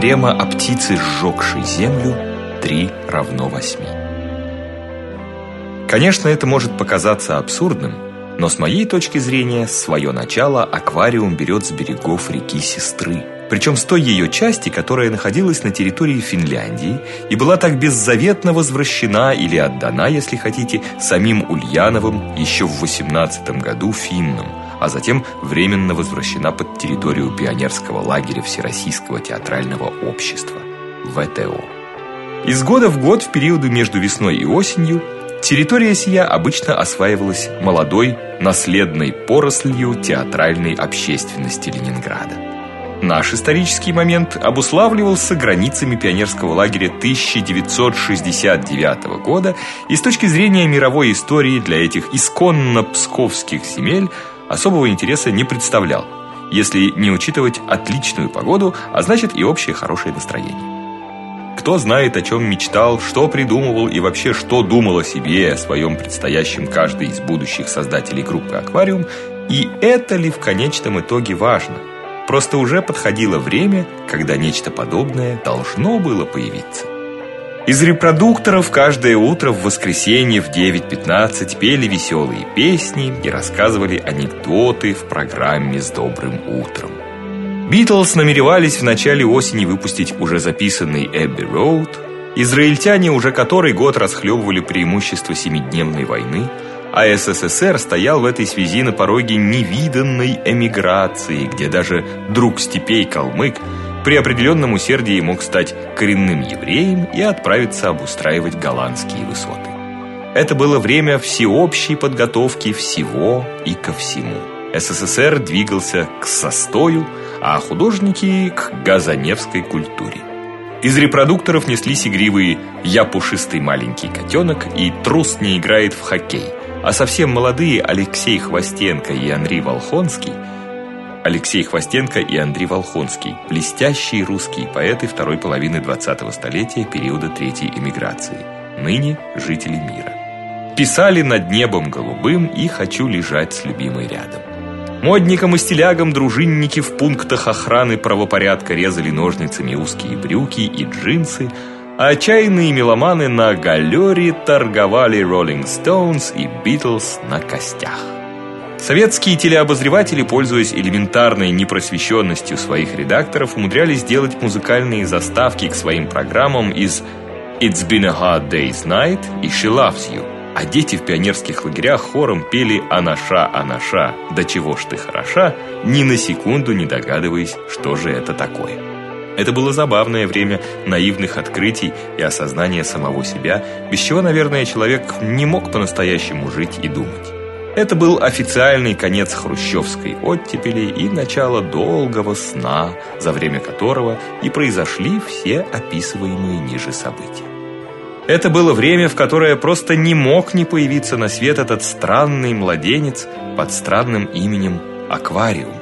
Теорема о птице, сжегшей землю, 3 равно 8. Конечно, это может показаться абсурдным, но с моей точки зрения, свое начало аквариум берет с берегов реки Сестры, причем с той ее части, которая находилась на территории Финляндии и была так беззаветно возвращена или отдана, если хотите, самим Ульяновым еще в 18 году финнам, а затем временно возвращена под территорию пионерского лагеря Всероссийского театрального общества ВТО. Из года в год в периоды между весной и осенью территория сия обычно осваивалась молодой, наследной порослью театральной общественности Ленинграда. Наш исторический момент обуславливался границами пионерского лагеря 1969 года, и с точки зрения мировой истории для этих исконно псковских земель особого интереса не представлял, если не учитывать отличную погоду, а значит и общее хорошее настроение. Кто знает, о чем мечтал, что придумывал и вообще что думал о себе, о своем предстоящем каждый из будущих создателей группы Аквариум, и это ли в конечном итоге важно? Просто уже подходило время, когда нечто подобное должно было появиться. Из репродукторов каждое утро в воскресенье в 9:15 пели веселые песни и рассказывали анекдоты в программе с добрым утром. Битлз намеревались в начале осени выпустить уже записанный Эбби Роуд. Израильтяне уже который год расхлебывали преимущества семидневной войны, а СССР стоял в этой связи на пороге невиданной эмиграции, где даже друг степей калмык при определенном усердии мог стать коренным евреем и отправиться обустраивать голландские высоты. Это было время всеобщей подготовки всего и ко всему. СССР двигался к состою, а художники к газаневской культуре. Из репродукторов неслись игривые «Я пушистый маленький котенок» и «Трус не играет в хоккей», а совсем молодые Алексей Хвостенко и Андрей Волхонский Алексей Хвостенко и Андрей Волхонский – блестящие русские поэты второй половины 20-го столетия периода Третьей эмиграции, ныне жители мира. Писали над небом голубым и «Хочу лежать с любимой рядом». Модникам и стилягам дружинники в пунктах охраны правопорядка резали ножницами узкие брюки и джинсы, а отчаянные меломаны на галере торговали Rolling Stones и Beatles на костях. Советские телеобозреватели, пользуясь элементарной непросвещенностью своих редакторов, умудрялись делать музыкальные заставки к своим программам из It's Been a Hard Day's Night и She Loves You а дети в пионерских лагерях хором пели «Анаша, Анаша, да чего ж ты хороша», ни на секунду не догадываясь, что же это такое. Это было забавное время наивных открытий и осознания самого себя, без чего, наверное, человек не мог по-настоящему жить и думать. Это был официальный конец хрущевской оттепели и начало долгого сна, за время которого и произошли все описываемые ниже события. Это было время, в которое просто не мог не появиться на свет этот странный младенец под странным именем Аквариум.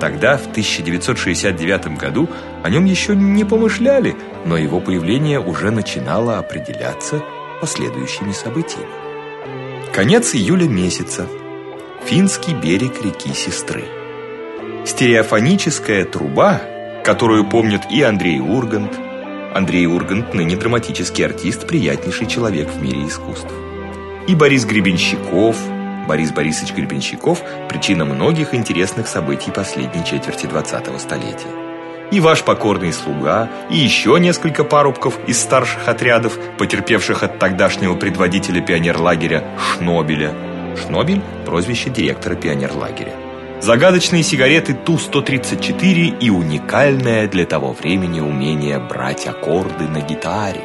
Тогда, в 1969 году, о нем еще не помышляли, но его появление уже начинало определяться последующими событиями. Конец июля месяца. Финский берег реки Сестры. Стереофоническая труба, которую помнят и Андрей Ургант, Андрей Ургант ныне драматический артист, приятнейший человек в мире искусств. И Борис Гребенщиков, Борис Борисович Гребенщиков причина многих интересных событий последней четверти 20-го столетия. И ваш покорный слуга, и еще несколько парубков из старших отрядов, потерпевших от тогдашнего предводителя пионерлагеря Шнобеля. Шнобель прозвище директора пионерлагеря загадочные сигареты Ту-134 и уникальное для того времени умение брать аккорды на гитаре.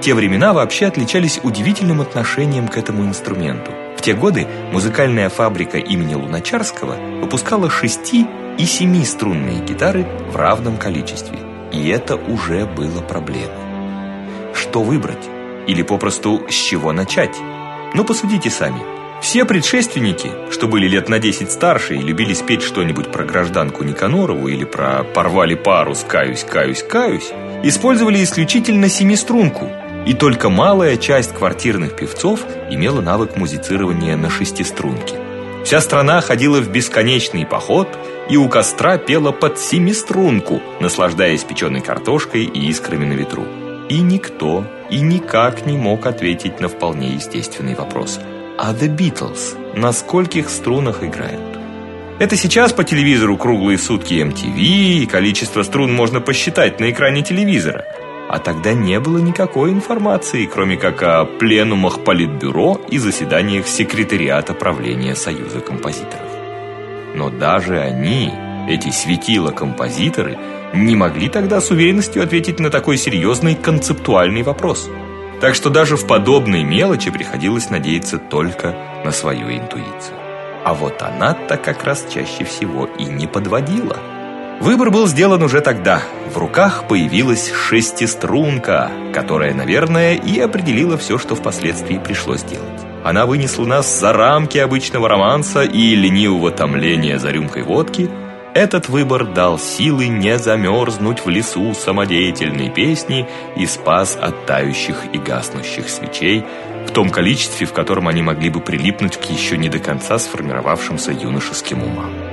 Те времена вообще отличались удивительным отношением к этому инструменту. В те годы музыкальная фабрика имени Луначарского выпускала шести и семи струнные гитары в равном количестве. И это уже было проблемой. Что выбрать? Или попросту с чего начать? Ну посудите сами. Все предшественники, что были лет на 10 старше и любили спеть что-нибудь про гражданку Никанорову или про «порвали парус, каюсь, каюсь, каюсь», использовали исключительно семиструнку, и только малая часть квартирных певцов имела навык музицирования на шестиструнке. Вся страна ходила в бесконечный поход, и у костра пела под семиструнку, наслаждаясь печеной картошкой и искрами на ветру. И никто и никак не мог ответить на вполне естественный вопрос. А The Beatles на скольких струнах играют? Это сейчас по телевизору круглые сутки MTV, и количество струн можно посчитать на экране телевизора. А тогда не было никакой информации, кроме как о пленумах политбюро и заседаниях секретариата правления Союза композиторов. Но даже они, эти светила-композиторы, не могли тогда с уверенностью ответить на такой серьезный концептуальный вопрос. Так что даже в подобной мелочи приходилось надеяться только на свою интуицию. А вот она-то как раз чаще всего и не подводила. Выбор был сделан уже тогда. В руках появилась шестиструнка, которая, наверное, и определила все, что впоследствии пришлось делать. Она вынесла нас за рамки обычного романса и ленивого томления за рюмкой водки. Этот выбор дал силы не замерзнуть в лесу самодеятельной песни и спас от тающих и гаснущих свечей, в том количестве, в котором они могли бы прилипнуть к еще не до конца сформировавшимся юношеским умам.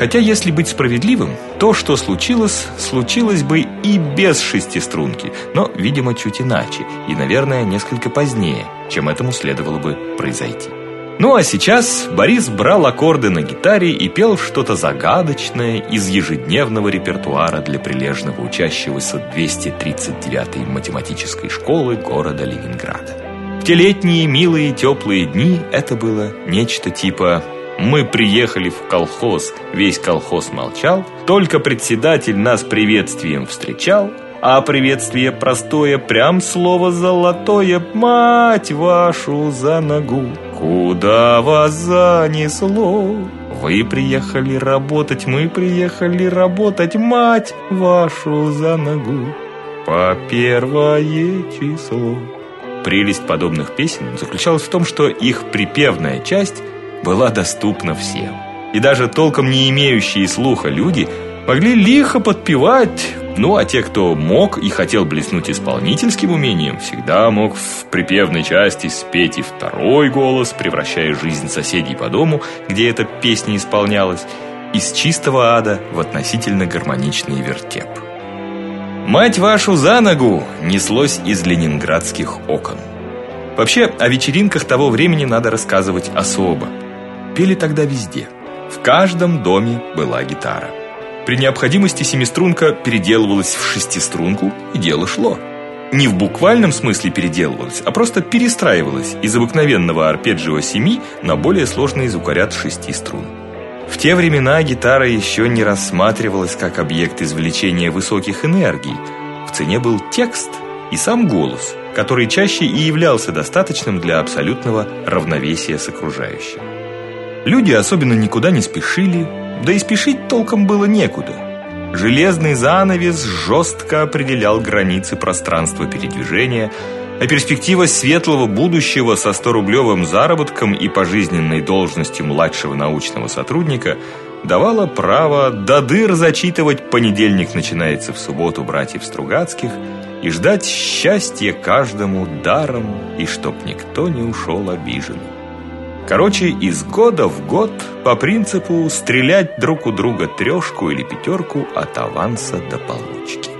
Хотя, если быть справедливым, то, что случилось, случилось бы и без шестиструнки, но, видимо, чуть иначе, и, наверное, несколько позднее, чем этому следовало бы произойти. Ну а сейчас Борис брал аккорды на гитаре и пел что-то загадочное из ежедневного репертуара для прилежного учащегося 239-й математической школы города Ленинграда. В те летние милые теплые дни это было нечто типа «Мы приехали в колхоз, весь колхоз молчал, только председатель нас приветствием встречал, а приветствие простое, прям слово золотое, мать вашу за ногу, куда вас занесло?» Вы приехали работать, мы приехали работать, мать вашу за ногу! По первое число. Прелесть подобных песен заключалась в том, что их припевная часть была доступна всем. И даже толком не имеющие слуха люди могли лихо подпевать. Ну, а те, кто мог и хотел блеснуть исполнительским умением, всегда мог в припевной части спеть и второй голос, превращая жизнь соседей по дому, где эта песня исполнялась, из чистого ада в относительно гармоничный вертеп. Мать вашу за ногу неслось из ленинградских окон. Вообще, о вечеринках того времени надо рассказывать особо. Пели тогда везде. В каждом доме была гитара. При необходимости семиструнка переделывалась в шестиструнку, и дело шло. Не в буквальном смысле переделывалась, а просто перестраивалась из обыкновенного арпеджио семи на более сложный звукоряд шести струн. В те времена гитара еще не рассматривалась как объект извлечения высоких энергий. В цене был текст и сам голос, который чаще и являлся достаточным для абсолютного равновесия с окружающим. Люди особенно никуда не спешили, да и спешить толком было некуда. Железный занавес жестко определял границы пространства передвижения, а перспектива светлого будущего со 100-рублевым заработком и пожизненной должностью младшего научного сотрудника давала право до дыр зачитывать «Понедельник начинается в субботу братьев Стругацких» и ждать счастья каждому даром, и чтоб никто не ушел обиженным. Короче, из года в год по принципу стрелять друг у друга трешку или пятерку от аванса до получки.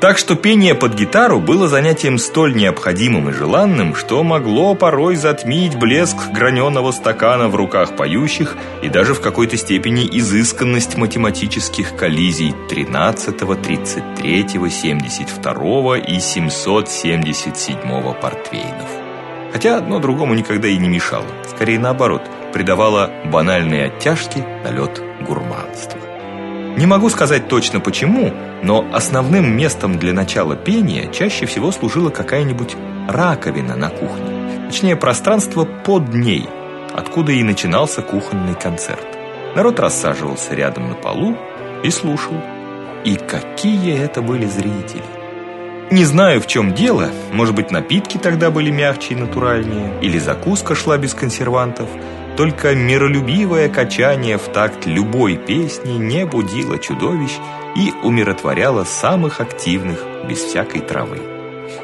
Так что пение под гитару было занятием столь необходимым и желанным, что могло порой затмить блеск граненого стакана в руках поющих и даже в какой-то степени изысканность математических коллизий 13, 33, 72 и 777 портвейнов. Хотя одно другому никогда и не мешало, скорее наоборот, придавало банальные оттяжки налет гурманства. Не могу сказать точно почему, но основным местом для начала пения чаще всего служила какая-нибудь раковина на кухне. Точнее, пространство под ней, откуда и начинался кухонный концерт. Народ рассаживался рядом на полу и слушал. И какие это были зрители! Не знаю, в чем дело. Может быть, напитки тогда были мягче и натуральнее, или закуска шла без консервантов – только миролюбивое качание в такт любой песни не будило чудовищ и умиротворяло самых активных без всякой травы.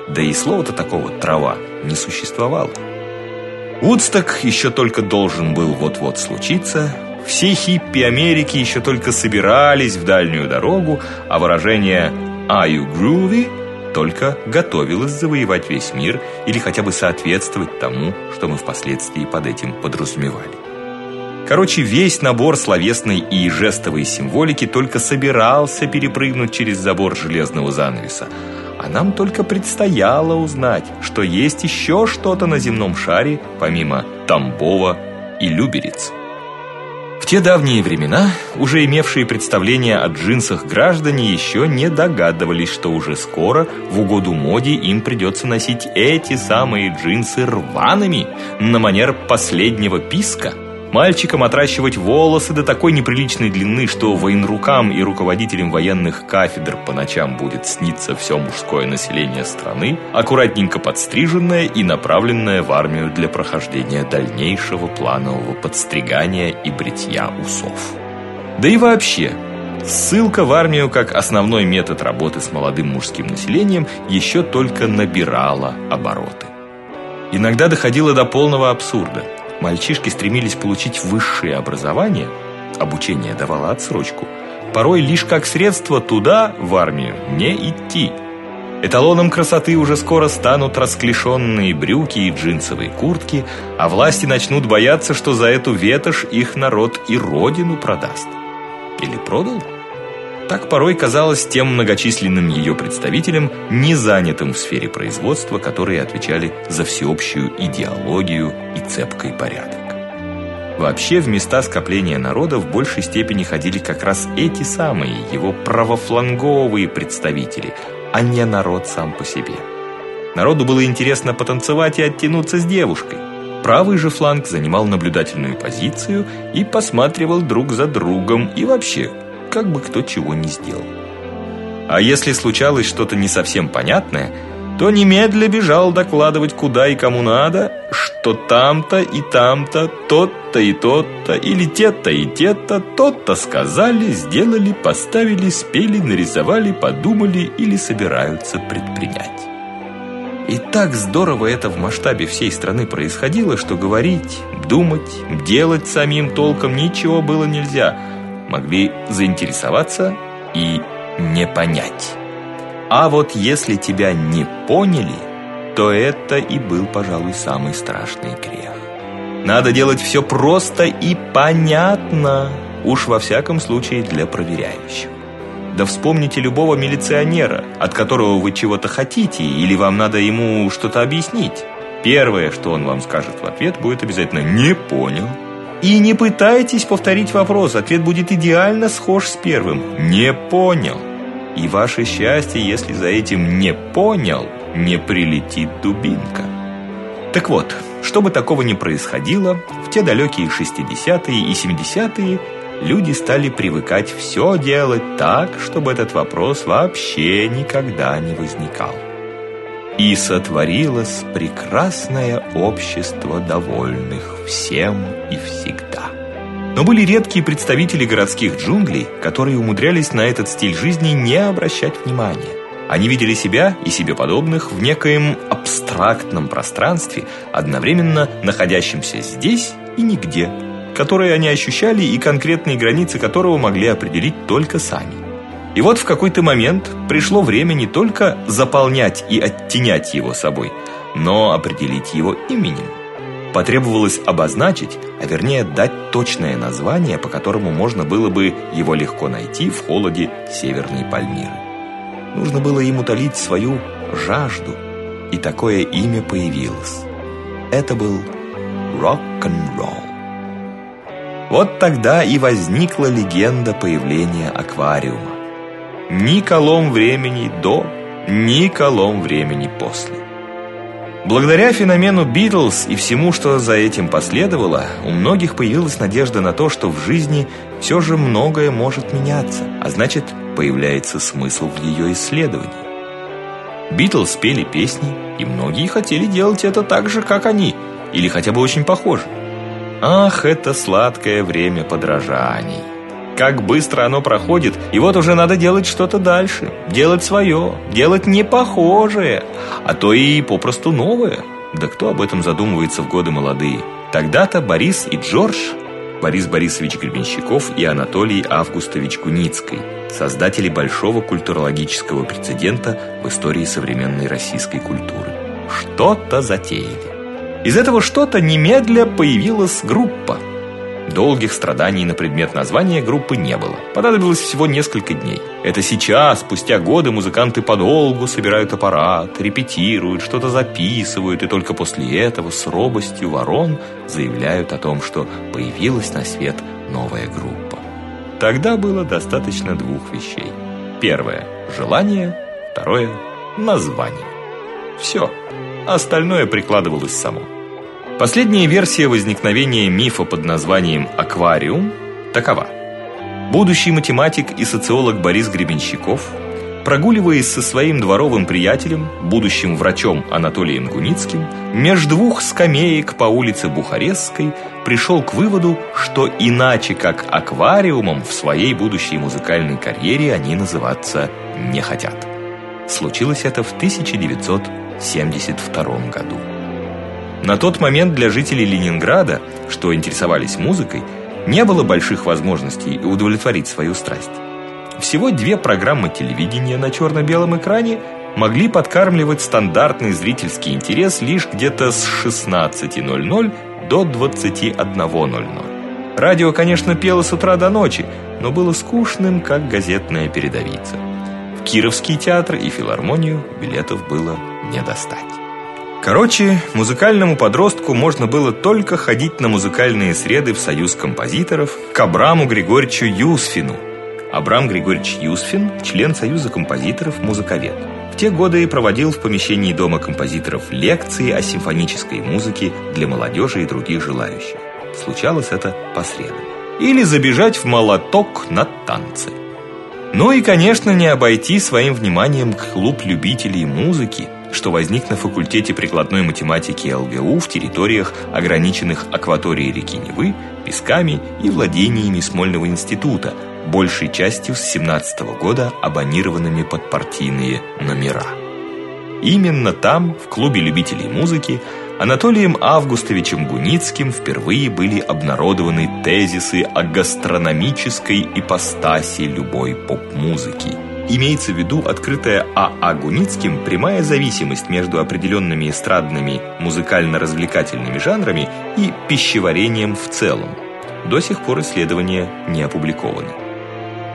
Да и слова-то такого «трава» не существовало. Вудсток еще только должен был вот-вот случиться. Все хиппи Америки еще только собирались в дальнюю дорогу, а выражение «Are you groovy?» Только готовилось завоевать весь мир или хотя бы соответствовать тому, что мы впоследствии под этим подразумевали. Короче, весь набор словесной и жестовой символики только собирался перепрыгнуть через забор железного занавеса, а нам только предстояло узнать, что есть еще что-то на земном шаре, помимо Тамбова и Люберец. В те давние времена, уже имевшие представление о джинсах граждане еще не догадывались, что уже скоро, в угоду моде, им придется носить эти самые джинсы рваными, на манер последнего писка – Мальчикам отращивать волосы до такой неприличной длины, что военрукам и руководителям военных кафедр по ночам будет сниться все мужское население страны, аккуратненько подстриженное и направленное в армию для прохождения дальнейшего планового подстригания и бритья усов. Да и вообще, ссылка в армию как основной метод работы с молодым мужским населением еще только набирала обороты. Иногда доходило до полного абсурда – Мальчишки стремились получить высшее образование, обучение давало отсрочку, порой лишь как средство туда, в армию, не идти. Эталоном красоты уже скоро станут расклешенные брюки и джинсовые куртки, а власти начнут бояться, что за эту ветошь их народ и родину продаст. Или продал? Так порой казалось тем многочисленным ее представителям, не занятым в сфере производства, которые отвечали за всеобщую идеологию и цепкий порядок. Вообще в места скопления народа в большей степени ходили как раз эти самые его правофланговые представители, а не народ сам по себе. Народу было интересно потанцевать и оттянуться с девушкой. Правый же фланг занимал наблюдательную позицию и посматривал друг за другом и вообще как бы кто чего не сделал. А если случалось что-то не совсем понятное, то немедля бежал докладывать куда и кому надо, что там-то и там-то, тот-то и тот-то, или те-то и те-то, тот-то сказали, сделали, поставили, спели, нарисовали, подумали или собираются предпринять. И так здорово это в масштабе всей страны происходило, что говорить, думать, делать самим толком ничего было нельзя – могли заинтересоваться и не понять. А вот если тебя не поняли, то это и был, пожалуй, самый страшный грех. Надо делать все просто и понятно, уж во всяком случае для проверяющих. Да вспомните любого милиционера, от которого вы чего-то хотите или вам надо ему что-то объяснить. Первое, что он вам скажет в ответ, будет обязательно «не понял». И не пытайтесь повторить вопрос, ответ будет идеально схож с первым. Не понял. И ваше счастье, если за этим не понял, не прилетит дубинка. Так вот, чтобы такого не происходило, в те далекие 60-е и 70-е люди стали привыкать все делать так, чтобы этот вопрос вообще никогда не возникал. И сотворилось прекрасное общество довольных всем и всегда. Но были редкие представители городских джунглей, которые умудрялись на этот стиль жизни не обращать внимания. Они видели себя и себе подобных в некоем абстрактном пространстве, одновременно находящемся здесь и нигде, которое они ощущали и конкретные границы которого могли определить только сами. И вот в какой-то момент пришло время не только заполнять и оттенять его собой, но определить его именем. Потребовалось обозначить, а вернее дать точное название, по которому можно было бы его легко найти в холоде Северной Пальмиры. Нужно было ему утолить свою жажду, и такое имя появилось. Это был рок-н-ролл. Вот тогда и возникла легенда появления аквариума ни колом времени до, ни колом времени после. Благодаря феномену Битлз и всему, что за этим последовало, у многих появилась надежда на то, что в жизни все же многое может меняться, а значит, появляется смысл в ее исследовании. Битлз пели песни, и многие хотели делать это так же, как они, или хотя бы очень похоже. Ах, это сладкое время подражаний. Как быстро оно проходит, и вот уже надо делать что-то дальше, делать свое, делать не похожее, а то и попросту новое. Да кто об этом задумывается в годы молодые? Тогда-то Борис и Джордж Борис Борисович Гребенщиков и Анатолий Августович Куницкий, создатели большого культурологического прецедента в истории современной российской культуры. Что-то затеяли. Из этого что-то немедля появилась группа – Долгих страданий на предмет названия группы не было. Понадобилось всего несколько дней. Это сейчас, спустя годы, музыканты подолгу собирают аппарат, репетируют, что-то записывают, и только после этого с робостью ворон заявляют о том, что появилась на свет новая группа. Тогда было достаточно двух вещей. Первое – желание, второе – название. Все. Остальное прикладывалось само. Последняя версия возникновения мифа под названием «Аквариум» такова. Будущий математик и социолог Борис Гребенщиков, прогуливаясь со своим дворовым приятелем, будущим врачом Анатолием Гуницким, между двух скамеек по улице Бухарестской пришел к выводу, что иначе как аквариумом в своей будущей музыкальной карьере они называться не хотят. Случилось это в 1972 году. На тот момент для жителей Ленинграда, что интересовались музыкой, не было больших возможностей удовлетворить свою страсть. Всего две программы телевидения на черно-белом экране могли подкармливать стандартный зрительский интерес лишь где-то с 16:00 до 21:00. Радио, конечно, пело с утра до ночи, но было скучным, как газетная передовица. В Кировский театр и филармонию билетов было не достать. Короче, музыкальному подростку можно было только ходить на музыкальные среды в Союз композиторов к Абраму Григорьевичу Юсфину. Абрам Григорьевич Юсфин – член Союза композиторов, музыковед. В те годы и проводил в помещении Дома композиторов лекции о симфонической музыке для молодежи и других желающих. Случалось это по средам. Или забежать в молоток на танцы. Ну и, конечно, не обойти своим вниманием клуб любителей музыки, что возник на факультете прикладной математики ЛГУ в территориях, ограниченных акваторией реки Невы, песками и владениями Смольного института, большей частью с 17 -го года абонированными под партийные номера. Именно там, в клубе любителей музыки, Анатолием Августовичем Гуницким впервые были обнародованы тезисы о гастрономической ипостаси любой поп-музыки – Имеется в виду открытая А.А. Гуницким прямая зависимость между определенными эстрадными музыкально-развлекательными жанрами и пищеварением в целом. До сих пор исследования не опубликованы.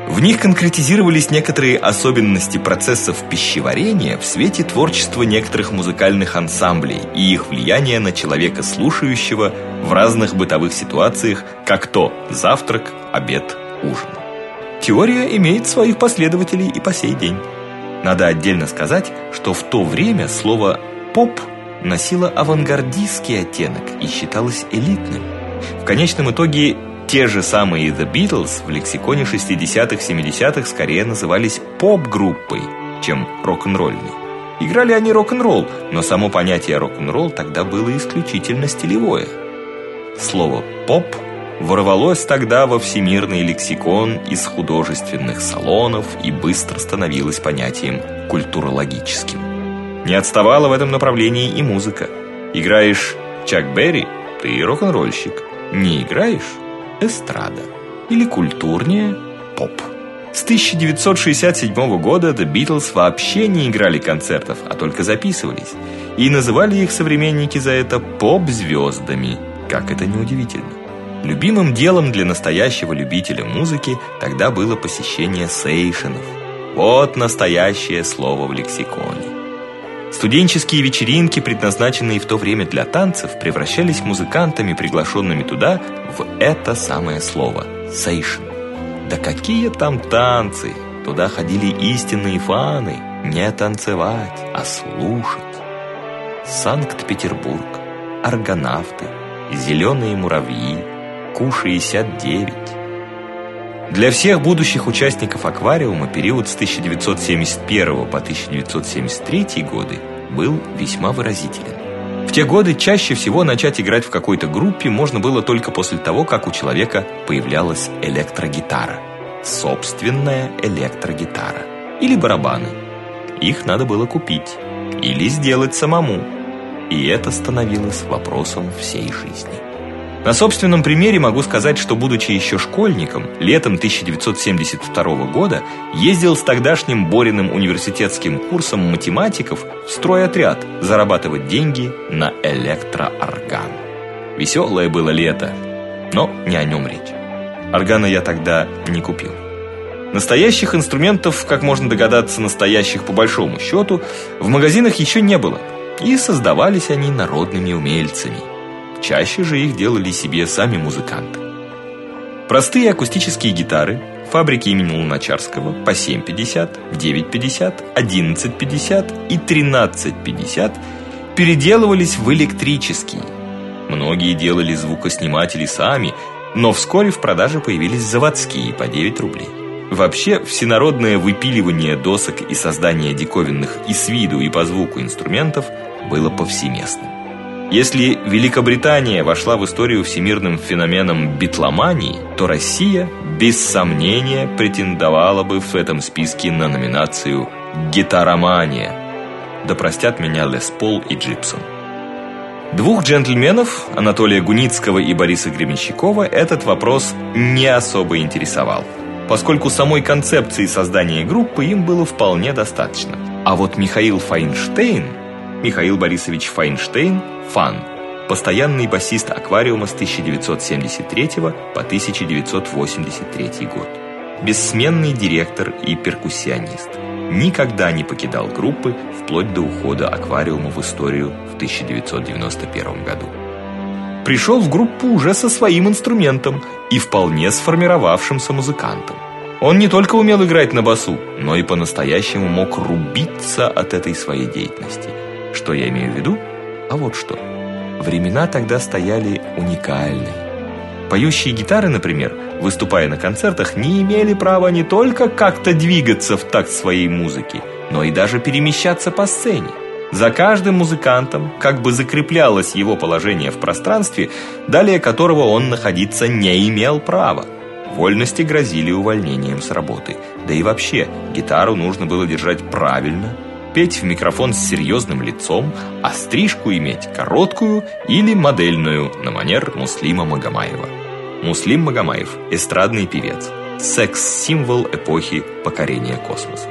В них конкретизировались некоторые особенности процессов пищеварения в свете творчества некоторых музыкальных ансамблей и их влияния на человека слушающего в разных бытовых ситуациях, как то завтрак, обед, ужин. Теория имеет своих последователей и по сей день. Надо отдельно сказать, что в то время слово «поп» носило авангардистский оттенок и считалось элитным. В конечном итоге те же самые The Beatles в лексиконе 60-х-70-х скорее назывались поп-группой, чем рок-н-ролльной. Играли они рок-н-ролл, но само понятие рок-н-ролл тогда было исключительно стилевое. Слово «поп» ворвалось тогда во всемирный лексикон из художественных салонов и быстро становилось понятием культурологическим. Не отставала в этом направлении и музыка. Играешь Чак Берри, ты рок-н-ролльщик. Не играешь эстрада или культурнее поп. С 1967 года The Beatles вообще не играли концертов, а только записывались. И называли их современники за это поп-звездами. Как это неудивительно. Любимым делом для настоящего любителя музыки тогда было посещение сейшенов. Вот настоящее слово в лексиконе. Студенческие вечеринки, предназначенные в то время для танцев, превращались музыкантами, приглашенными туда, в это самое слово сейшен. Да какие там танцы! Туда ходили истинные фаны, не танцевать, а слушать. Санкт-Петербург, аргонавты, зеленые муравьи, Ку-69. Для всех будущих участников аквариума период с 1971 по 1973 годы был весьма выразителен. В те годы чаще всего начать играть в какой-то группе можно было только после того, как у человека появлялась электрогитара. Собственная электрогитара. Или барабаны. Их надо было купить. Или сделать самому. И это становилось вопросом всей жизни. На собственном примере могу сказать, что будучи еще школьником, летом 1972 года ездил с тогдашним Бориным университетским курсом математиков в стройотряд зарабатывать деньги на электроорган. Веселое было лето, но не о нем речь. Органа я тогда не купил. Настоящих инструментов, как можно догадаться, настоящих по большому счету, в магазинах еще не было, и создавались они народными умельцами. Чаще же их делали себе сами музыканты. Простые акустические гитары фабрики имени Луначарского по 7.50, 9.50, 11.50 и 13.50 переделывались в электрические. Многие делали звукосниматели сами, но вскоре в продаже появились заводские по 9 рублей. Вообще, всенародное выпиливание досок и создание диковинных и с виду, и по звуку инструментов было повсеместным. Если Великобритания вошла в историю всемирным феноменом битломании, то Россия без сомнения претендовала бы в этом списке на номинацию гитаромания. Да простят меня Лес Пол и Джипсон. Двух джентльменов, Анатолия Гуницкого и Бориса Гременщикова, этот вопрос не особо интересовал, поскольку самой концепции создания группы им было вполне достаточно. А вот Михаил Файнштейн Михаил Борисович Файнштейн, Фан, постоянный басист аквариума с 1973 по 1983 год. Бессменный директор и перкуссионист. Никогда не покидал группы вплоть до ухода аквариума в историю в 1991 году. Пришел в группу уже со своим инструментом и вполне сформировавшимся музыкантом. Он не только умел играть на басу, но и по-настоящему мог рубиться от этой своей деятельности. Что я имею в виду? А вот что. Времена тогда стояли уникальные. Поющие гитары, например, выступая на концертах, не имели права не только как-то двигаться в такт своей музыки, но и даже перемещаться по сцене. За каждым музыкантом как бы закреплялось его положение в пространстве, далее которого он находиться не имел права. Вольности грозили увольнением с работы. Да и вообще, гитару нужно было держать правильно, петь в микрофон с серьезным лицом, а стрижку иметь короткую или модельную на манер Муслима Магомаева. Муслим Магомаев эстрадный певец, секс-символ эпохи покорения космоса.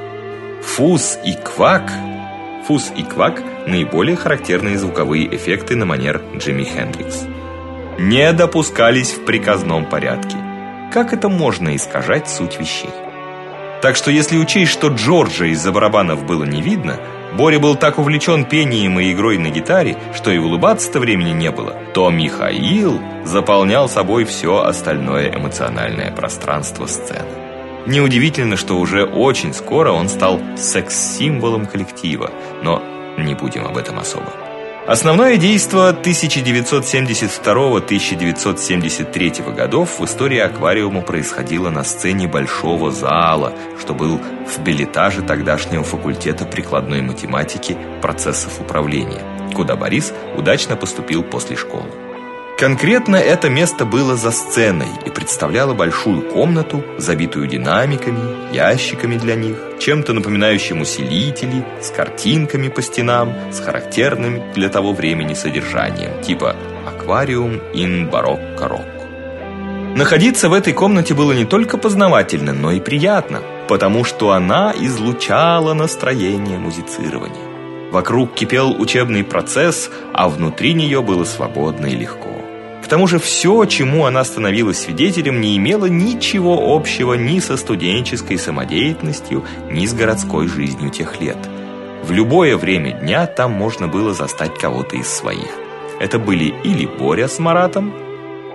Фуз и квак Фуз и квак наиболее характерные звуковые эффекты на манер Джимми Хендрикс. Не допускались в приказном порядке. Как это можно искажать суть вещей? Так что если учесть, что Джорджа из-за барабанов было не видно, Боря был так увлечен пением и игрой на гитаре, что и улыбаться-то времени не было, то Михаил заполнял собой все остальное эмоциональное пространство сцены. Неудивительно, что уже очень скоро он стал секс-символом коллектива, но не будем об этом особо. Основное действо 1972-1973 годов в истории аквариума происходило на сцене большого зала, что был в билетаже тогдашнего факультета прикладной математики процессов управления, куда Борис удачно поступил после школы. Конкретно это место было за сценой и представляло большую комнату, забитую динамиками, ящиками для них, чем-то напоминающим усилители, с картинками по стенам, с характерным для того времени содержанием, типа «Аквариум ин барокко рок». Находиться в этой комнате было не только познавательно, но и приятно, потому что она излучала настроение музицирования. Вокруг кипел учебный процесс, а внутри нее было свободно и легко. К тому же все, чему она становилась свидетелем, не имело ничего общего ни со студенческой самодеятельностью, ни с городской жизнью тех лет. В любое время дня там можно было застать кого-то из своих. Это были или Боря с Маратом,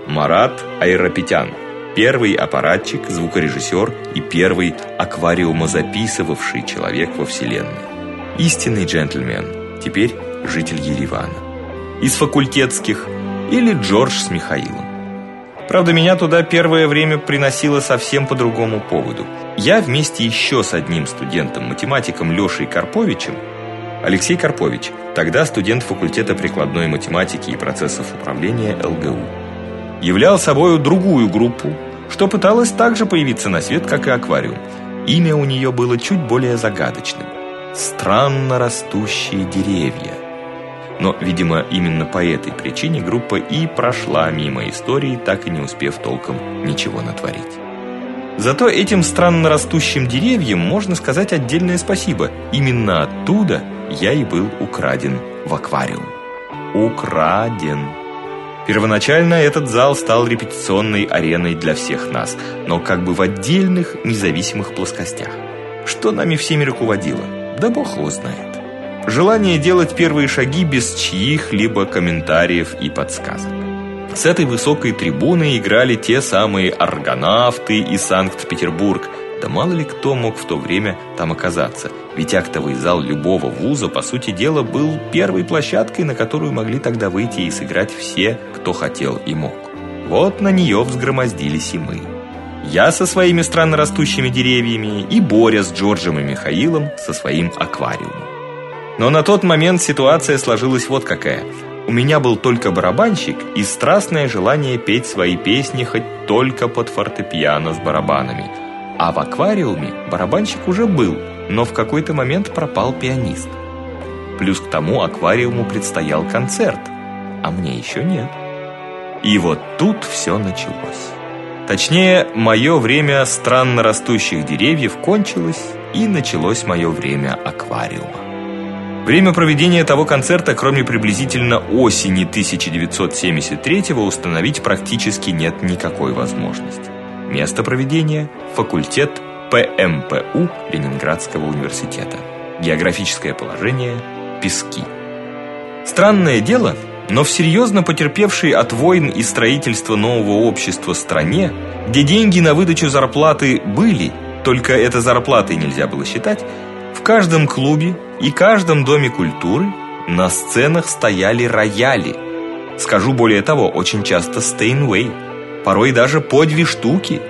Марат Айропетян, первый аппаратчик, звукорежиссер и первый аквариумозаписывавший человек во Вселенной. Истинный джентльмен, теперь житель Еревана. Из факультетских или Джордж с Михаилом. Правда, меня туда первое время приносило совсем по другому поводу. Я вместе еще с одним студентом-математиком Лешей Карповичем, Алексей Карпович, тогда студент факультета прикладной математики и процессов управления ЛГУ, являл собою другую группу, что пыталась также появиться на свет, как и аквариум. Имя у нее было чуть более загадочным. Странно растущие деревья. Но, видимо, именно по этой причине группа и прошла мимо истории, так и не успев толком ничего натворить. Зато этим странно растущим деревьям можно сказать отдельное спасибо. Именно оттуда я и был украден в аквариум. Украден. Первоначально этот зал стал репетиционной ареной для всех нас, но как бы в отдельных независимых плоскостях. Что нами всеми руководило? Да бог его знает. Желание делать первые шаги без чьих-либо комментариев и подсказок. С этой высокой трибуны играли те самые аргонавты из Санкт-Петербург. Да мало ли кто мог в то время там оказаться. Ведь актовый зал любого вуза, по сути дела, был первой площадкой, на которую могли тогда выйти и сыграть все, кто хотел и мог. Вот на нее взгромоздились и мы. Я со своими странно растущими деревьями и Боря с Джорджем и Михаилом со своим аквариумом. Но на тот момент ситуация сложилась вот какая – у меня был только барабанщик и страстное желание петь свои песни хоть только под фортепиано с барабанами. А в аквариуме барабанщик уже был, но в какой-то момент пропал пианист. Плюс к тому аквариуму предстоял концерт, а мне еще нет. И вот тут все началось. Точнее, мое время странно растущих деревьев кончилось, и началось мое время аквариума. Время проведения того концерта, кроме приблизительно осени 1973-го, установить практически нет никакой возможности. Место проведения – факультет ПМПУ Ленинградского университета. Географическое положение – Пески. Странное дело, но в серьезно потерпевшей от войн и строительства нового общества стране, где деньги на выдачу зарплаты были, только это зарплатой нельзя было считать, в каждом клубе и каждом доме культуры на сценах стояли рояли. Скажу более того, очень часто Стейнвей, порой даже по две штуки.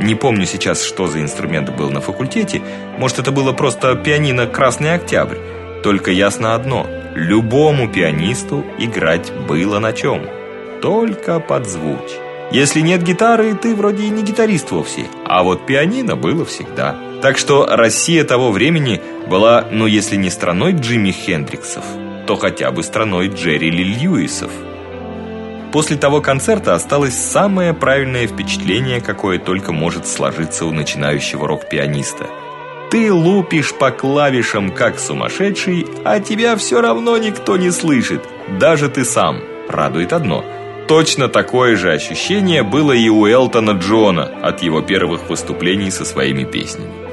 Не помню сейчас, что за инструмент был на факультете, может это было просто пианино «Красный Октябрь». Только ясно одно, любому пианисту играть было на чем. Только под звуч. Если нет гитары, ты вроде и не гитарист вовсе, а вот пианино было всегда. Так что Россия того времени была, ну если не страной Джимми Хендриксов, то хотя бы страной Джерри Ли Льюисов. После того концерта осталось самое правильное впечатление, какое только может сложиться у начинающего рок-пианиста. Ты лупишь по клавишам как сумасшедший, а тебя все равно никто не слышит, даже ты сам. Радует одно – Точно такое же ощущение было и у Элтона Джона от его первых выступлений со своими песнями.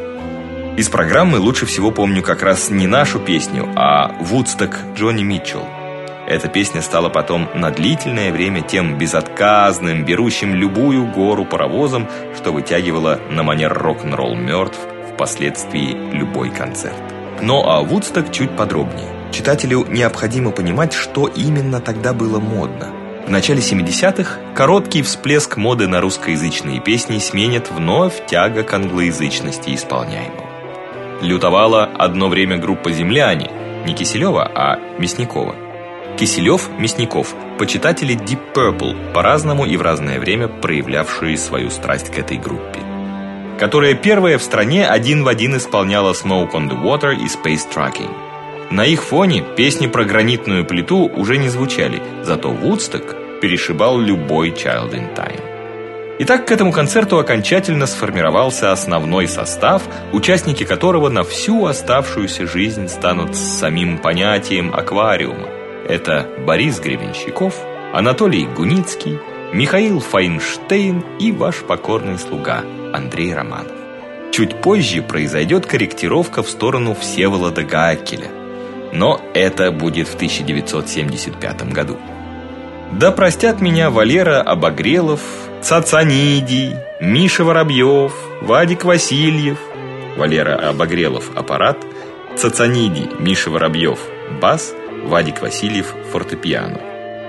Из программы лучше всего помню как раз не нашу песню, а «Вудсток» Джонни Митчелл. Эта песня стала потом на длительное время тем безотказным, берущим любую гору паровозом, что вытягивало на манер рок-н-ролл мертв впоследствии любой концерт. Но а Вудсток чуть подробнее. Читателю необходимо понимать, что именно тогда было модно – в начале 70-х короткий всплеск моды на русскоязычные песни сменит вновь тяга к англоязычности исполняемого. Лютовала одно время группа «Земляне», не Киселева, а Мясникова. Киселев, Мясников, почитатели Deep Purple, по-разному и в разное время проявлявшие свою страсть к этой группе. Которая первая в стране один в один исполняла Smoke on the Water и Space Trucking. На их фоне песни про гранитную плиту уже не звучали, зато Вудсток перешибал любой Child in Time. Итак, к этому концерту окончательно сформировался основной состав, участники которого на всю оставшуюся жизнь станут самим понятием аквариума. Это Борис Гребенщиков, Анатолий Гуницкий, Михаил Файнштейн и ваш покорный слуга Андрей Романов. Чуть позже произойдет корректировка в сторону Всеволода Гакеля – но это будет в 1975 году. Да простят меня Валера Обогрелов, Цацанидий, Миша Воробьев, Вадик Васильев, Валера Обогрелов – аппарат, Цацанидий, Миша Воробьев – бас, Вадик Васильев – фортепиано.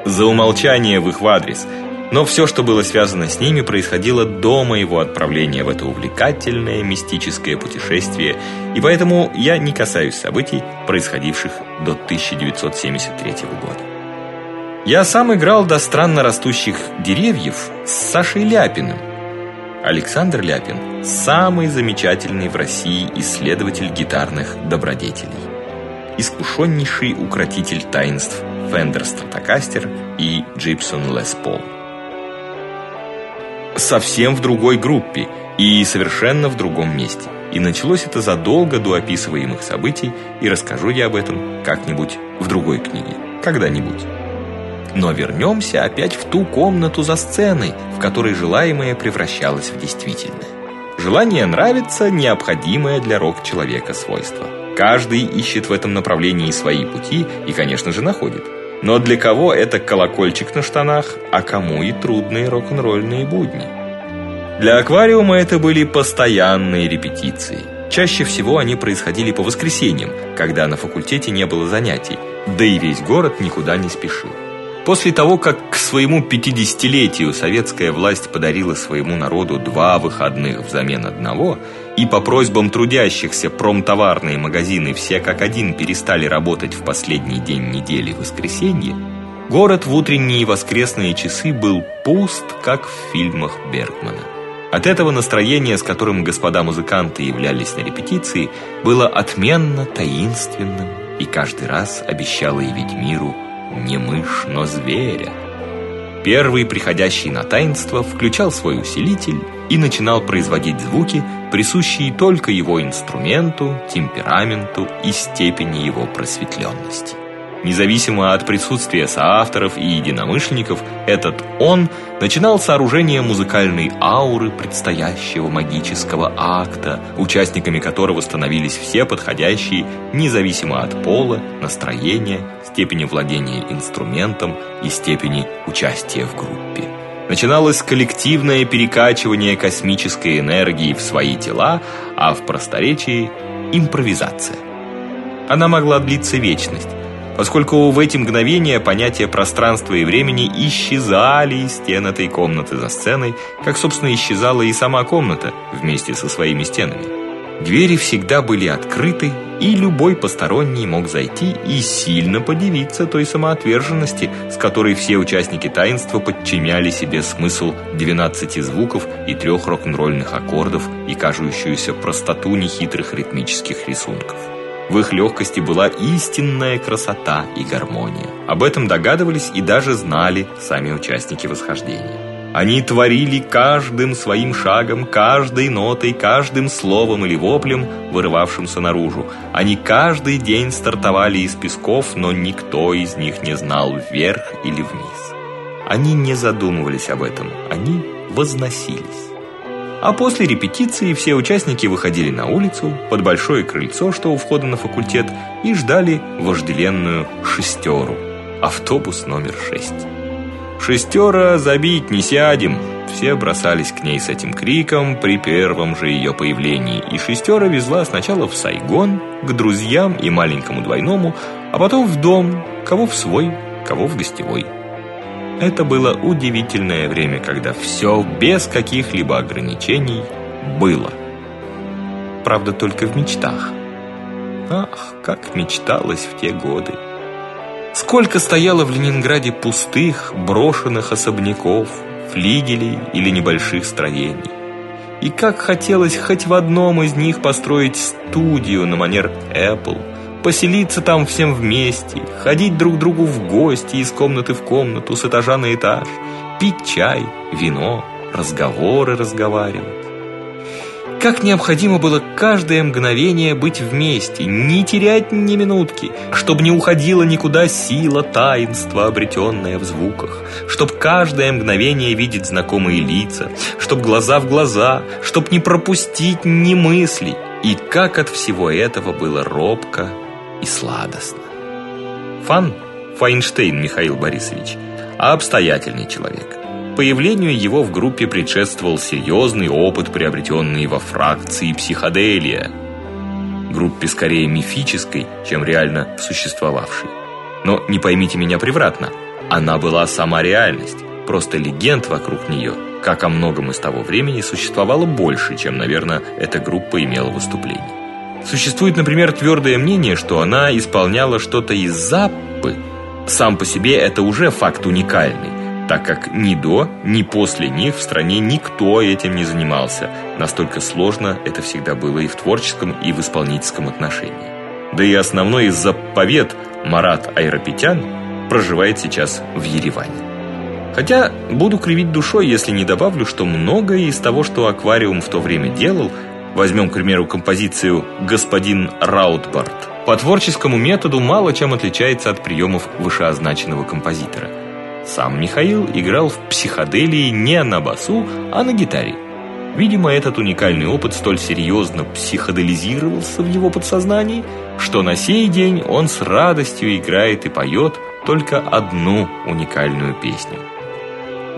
За умолчание в их адрес – но все, что было связано с ними, происходило до моего отправления в это увлекательное мистическое путешествие, и поэтому я не касаюсь событий, происходивших до 1973 года. Я сам играл до странно растущих деревьев с Сашей Ляпиным. Александр Ляпин – самый замечательный в России исследователь гитарных добродетелей. искушеннейший укротитель таинств Fender Stratocaster и Gibson Les Paul. Совсем в другой группе и совершенно в другом месте. И началось это задолго до описываемых событий, и расскажу я об этом как-нибудь в другой книге, когда-нибудь. Но вернемся опять в ту комнату за сценой, в которой желаемое превращалось в действительное. Желание нравится необходимое для рок-человека свойство. Каждый ищет в этом направлении свои пути и, конечно же, находит. Но для кого это колокольчик на штанах, а кому и трудные рок-н-ролльные будни. Для аквариума это были постоянные репетиции. Чаще всего они происходили по воскресеньям, когда на факультете не было занятий, да и весь город никуда не спешил. После того, как к своему 50-летию советская власть подарила своему народу два выходных взамен одного, и по просьбам трудящихся промтоварные магазины все как один перестали работать в последний день недели воскресенье, город в утренние и воскресные часы был пуст, как в фильмах Бергмана. От этого настроение, с которым господа музыканты являлись на репетиции, было отменно таинственным и каждый раз обещало явить миру не мышь, но зверя. Первый, приходящий на таинство, включал свой усилитель и начинал производить звуки, присущие только его инструменту, темпераменту и степени его просветленности. Независимо от присутствия соавторов и единомышленников, этот он начинал сооружение музыкальной ауры предстоящего магического акта, участниками которого становились все подходящие, независимо от пола, настроения, степени владения инструментом и степени участия в группе. Начиналось коллективное перекачивание космической энергии в свои тела, а в просторечии импровизация. Она могла длиться вечность поскольку в эти мгновения понятия пространства и времени исчезали из стен этой комнаты за сценой, как, собственно, исчезала и сама комната вместе со своими стенами. Двери всегда были открыты, и любой посторонний мог зайти и сильно подивиться той самоотверженности, с которой все участники таинства подчиняли себе смысл 12 звуков и трех рок-н-ролльных аккордов и кажущуюся простоту нехитрых ритмических рисунков. В их легкости была истинная красота и гармония. Об этом догадывались и даже знали сами участники восхождения. Они творили каждым своим шагом, каждой нотой, каждым словом или воплем, вырывавшимся наружу. Они каждый день стартовали из песков, но никто из них не знал, вверх или вниз. Они не задумывались об этом, они возносились. А после репетиции все участники выходили на улицу, под большое крыльцо, что у входа на факультет, и ждали вожделенную шестеру, автобус номер шесть. «Шестера забить не сядем!» Все бросались к ней с этим криком при первом же ее появлении, и шестера везла сначала в Сайгон, к друзьям и маленькому двойному, а потом в дом, кого в свой, кого в гостевой. Это было удивительное время, когда все без каких-либо ограничений было. Правда, только в мечтах. Ах, как мечталось в те годы. Сколько стояло в Ленинграде пустых, брошенных особняков, флигелей или небольших строений. И как хотелось хоть в одном из них построить студию на манер Apple – поселиться там всем вместе, ходить друг другу в гости из комнаты в комнату, с этажа на этаж, пить чай, вино, разговоры разговаривать. Как необходимо было каждое мгновение быть вместе, не терять ни минутки, чтобы не уходила никуда сила таинства, обретенная в звуках, чтобы каждое мгновение видеть знакомые лица, чтобы глаза в глаза, чтобы не пропустить ни мысли. И как от всего этого было робко и сладостно. Фан Файнштейн Михаил Борисович, а обстоятельный человек. Появлению его в группе предшествовал серьезный опыт, приобретенный во фракции психоделия, группе скорее мифической, чем реально существовавшей. Но не поймите меня превратно, она была сама реальность, просто легенд вокруг нее, как о многом из того времени, существовало больше, чем, наверное, эта группа имела выступление. Существует, например, твердое мнение, что она исполняла что-то из Заппы. Сам по себе это уже факт уникальный, так как ни до, ни после них в стране никто этим не занимался. Настолько сложно это всегда было и в творческом, и в исполнительском отношении. Да и основной заповед Марат Айрапетян проживает сейчас в Ереване. Хотя буду кривить душой, если не добавлю, что многое из того, что аквариум в то время делал, возьмем, к примеру, композицию «Господин Раутбард», по творческому методу мало чем отличается от приемов вышеозначенного композитора. Сам Михаил играл в психоделии не на басу, а на гитаре. Видимо, этот уникальный опыт столь серьезно психоделизировался в его подсознании, что на сей день он с радостью играет и поет только одну уникальную песню.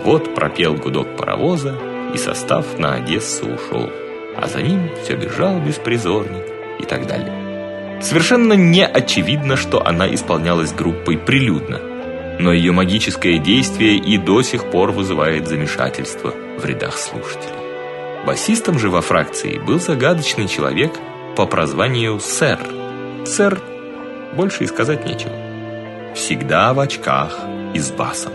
Вот пропел гудок паровоза, и состав на Одессу ушел, а за ним все бежал беспризорник и так далее. Совершенно не очевидно, что она исполнялась группой прилюдно, но ее магическое действие и до сих пор вызывает замешательство в рядах слушателей. Басистом же во фракции был загадочный человек по прозванию Сэр. Сэр, больше и сказать нечего. Всегда в очках и с басом.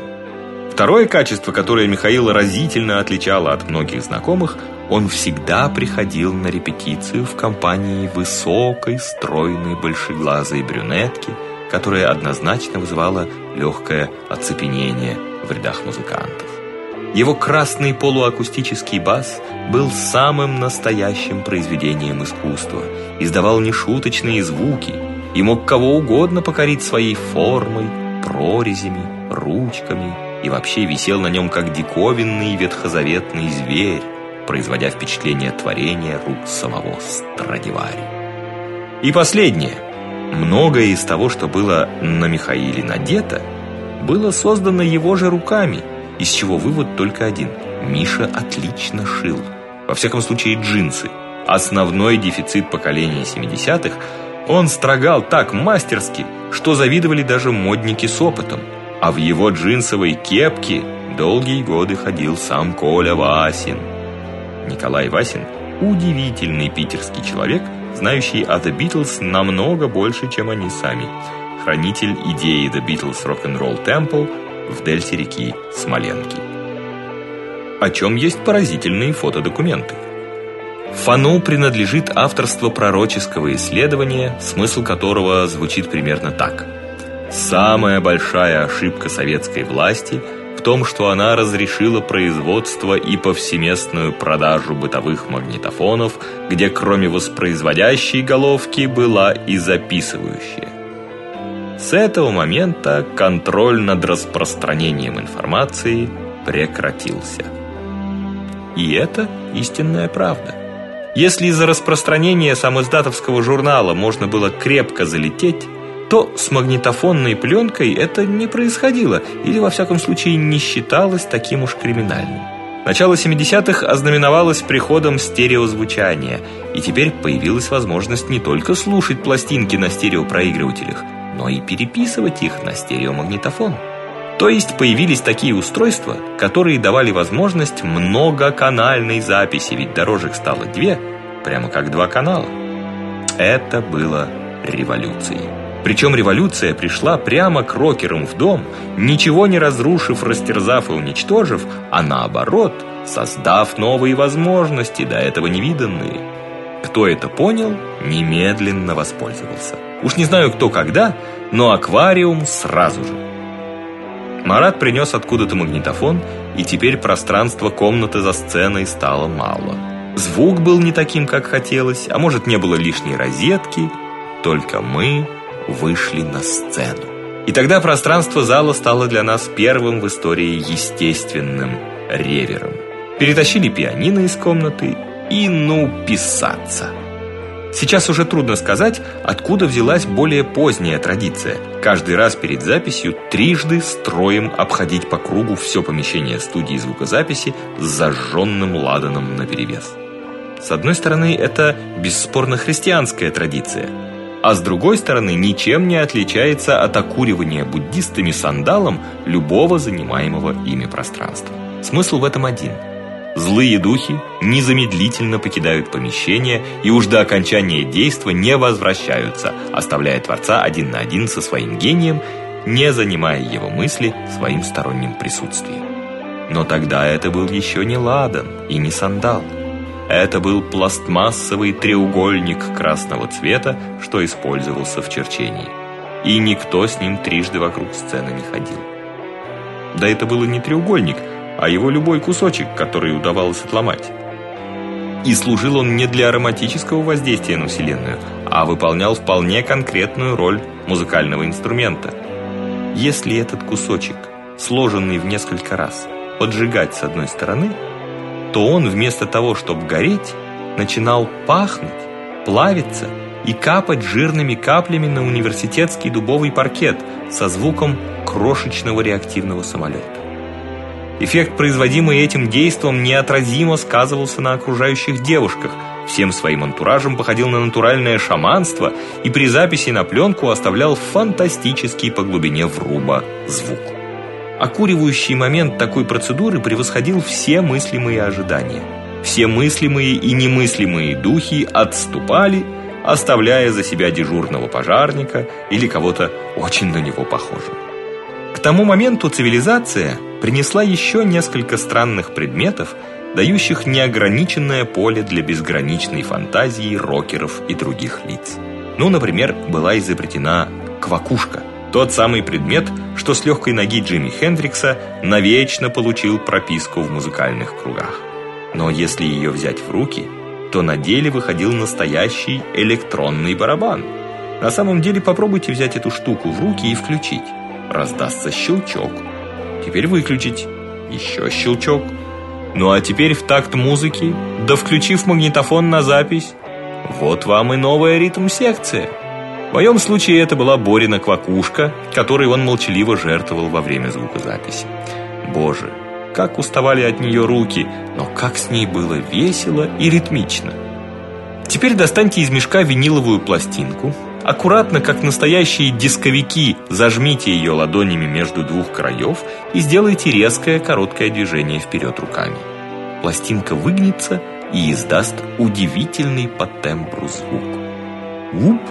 Второе качество, которое Михаил разительно отличало от многих знакомых, он всегда приходил на репетицию в компании высокой, стройной, большеглазой брюнетки, которая однозначно вызывала легкое оцепенение в рядах музыкантов. Его красный полуакустический бас был самым настоящим произведением искусства, издавал нешуточные звуки и мог кого угодно покорить своей формой, прорезями, ручками и вообще висел на нем как диковинный ветхозаветный зверь, производя впечатление творения рук самого Страдивари. И последнее. Многое из того, что было на Михаиле надето, было создано его же руками – из чего вывод только один. Миша отлично шил. Во всяком случае, джинсы. Основной дефицит поколения 70-х он строгал так мастерски, что завидовали даже модники с опытом. А в его джинсовой кепке долгие годы ходил сам Коля Васин. Николай Васин – удивительный питерский человек, знающий о The Beatles намного больше, чем они сами. Хранитель идеи The Beatles Rock'n'Roll Temple – в дельте реки Смоленки. О чем есть поразительные фотодокументы. Фану принадлежит авторство пророческого исследования, смысл которого звучит примерно так. Самая большая ошибка советской власти в том, что она разрешила производство и повсеместную продажу бытовых магнитофонов, где кроме воспроизводящей головки была и записывающая. С этого момента контроль над распространением информации прекратился. И это истинная правда. Если из-за распространения самоиздатовского журнала можно было крепко залететь, то с магнитофонной пленкой это не происходило или во всяком случае не считалось таким уж криминальным. Начало 70-х ознаменовалось приходом стереозвучания, и теперь появилась возможность не только слушать пластинки на стереопроигрывателях, но и переписывать их на стереомагнитофон. То есть появились такие устройства, которые давали возможность многоканальной записи, ведь дорожек стало две, прямо как два канала. Это было революцией. Причем революция пришла прямо к рокерам в дом, ничего не разрушив, растерзав и уничтожив, а наоборот, создав новые возможности, до этого невиданные. Кто это понял, немедленно воспользовался. Уж не знаю кто когда, но аквариум сразу же. Марат принес откуда-то магнитофон, и теперь пространство комнаты за сценой стало мало. Звук был не таким, как хотелось, а может не было лишней розетки, только мы вышли на сцену. И тогда пространство зала стало для нас первым в истории естественным ревером. Перетащили пианино из комнаты и ну писаться. Сейчас уже трудно сказать, откуда взялась более поздняя традиция. Каждый раз перед записью трижды строем обходить по кругу все помещение студии звукозаписи с зажженным ладаном наперевес. С одной стороны, это бесспорно христианская традиция, а с другой стороны, ничем не отличается от окуривания буддистами сандалом любого занимаемого ими пространства. Смысл в этом один – Злые духи незамедлительно покидают помещение и уж до окончания действа не возвращаются, оставляя Творца один на один со своим гением, не занимая его мысли своим сторонним присутствием. Но тогда это был еще не ладан и не сандал. Это был пластмассовый треугольник красного цвета, что использовался в черчении. И никто с ним трижды вокруг сцены не ходил. Да это было не треугольник, а его любой кусочек, который удавалось отломать. И служил он не для ароматического воздействия на Вселенную, а выполнял вполне конкретную роль музыкального инструмента. Если этот кусочек, сложенный в несколько раз, поджигать с одной стороны, то он вместо того, чтобы гореть, начинал пахнуть, плавиться и капать жирными каплями на университетский дубовый паркет со звуком крошечного реактивного самолета. Эффект, производимый этим действом, неотразимо сказывался на окружающих девушках. Всем своим антуражем походил на натуральное шаманство и при записи на пленку оставлял фантастический по глубине вруба звук. Окуривающий момент такой процедуры превосходил все мыслимые ожидания. Все мыслимые и немыслимые духи отступали, оставляя за себя дежурного пожарника или кого-то очень на него похожего. К тому моменту цивилизация принесла еще несколько странных предметов, дающих неограниченное поле для безграничной фантазии рокеров и других лиц. Ну, например, была изобретена квакушка, тот самый предмет, что с легкой ноги Джимми Хендрикса навечно получил прописку в музыкальных кругах. Но если ее взять в руки, то на деле выходил настоящий электронный барабан. На самом деле попробуйте взять эту штуку в руки и включить раздастся щелчок. Теперь выключить. Еще щелчок. Ну а теперь в такт музыки, да включив магнитофон на запись, вот вам и новая ритм-секция. В моем случае это была Борина квакушка, которой он молчаливо жертвовал во время звукозаписи. Боже, как уставали от нее руки, но как с ней было весело и ритмично. Теперь достаньте из мешка виниловую пластинку, Аккуратно, как настоящие дисковики, зажмите ее ладонями между двух краев и сделайте резкое короткое движение вперед руками. Пластинка выгнется и издаст удивительный по тембру звук. Уп,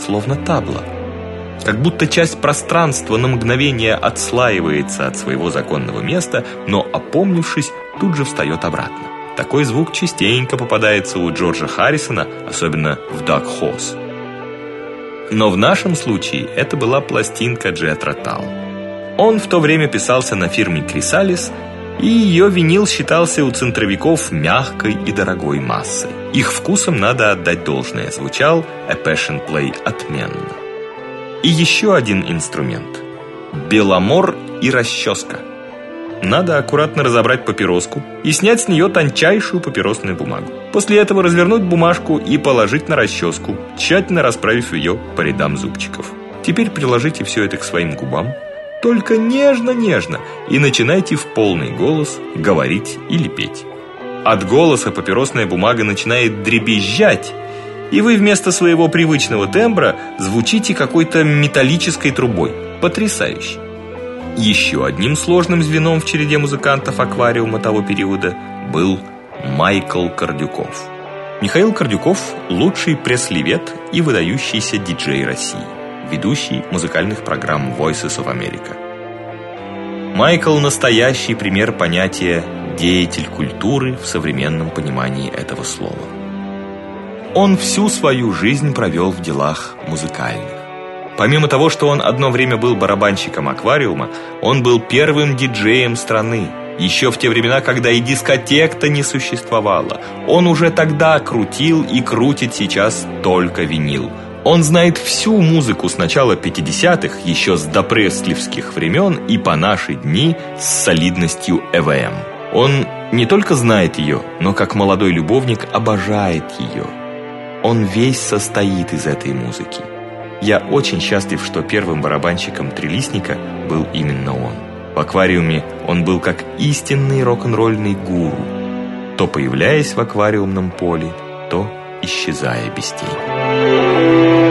словно табла. Как будто часть пространства на мгновение отслаивается от своего законного места, но опомнившись, тут же встает обратно. Такой звук частенько попадается у Джорджа Харрисона, особенно в Dark Horse. Но в нашем случае это была пластинка Джет Ротал. Он в то время писался на фирме Крисалис, и ее винил считался у центровиков мягкой и дорогой массой. Их вкусом надо отдать должное, звучал «A Passion Play» отменно. И еще один инструмент – беломор и расческа. Надо аккуратно разобрать папироску и снять с нее тончайшую папиросную бумагу. После этого развернуть бумажку и положить на расческу, тщательно расправив ее по рядам зубчиков. Теперь приложите все это к своим губам, только нежно-нежно, и начинайте в полный голос говорить или петь. От голоса папиросная бумага начинает дребезжать, и вы вместо своего привычного тембра звучите какой-то металлической трубой. Потрясающе. Еще одним сложным звеном в череде музыкантов аквариума того периода был Майкл Кордюков. Михаил Кордюков – лучший пресс-левет и выдающийся диджей России, ведущий музыкальных программ Voices of America. Майкл – настоящий пример понятия «деятель культуры» в современном понимании этого слова. Он всю свою жизнь провел в делах музыкальных. Помимо того, что он одно время был барабанщиком аквариума, он был первым диджеем страны. Еще в те времена, когда и дискотек-то не существовало. Он уже тогда крутил и крутит сейчас только винил. Он знает всю музыку с начала 50-х, еще с допресслевских времен и по наши дни с солидностью ЭВМ. Он не только знает ее, но как молодой любовник обожает ее. Он весь состоит из этой музыки. Я очень счастлив, что первым барабанщиком «Трилистника» был именно он. В аквариуме он был как истинный рок-н-ролльный гуру, то появляясь в аквариумном поле, то исчезая без тени. Thank you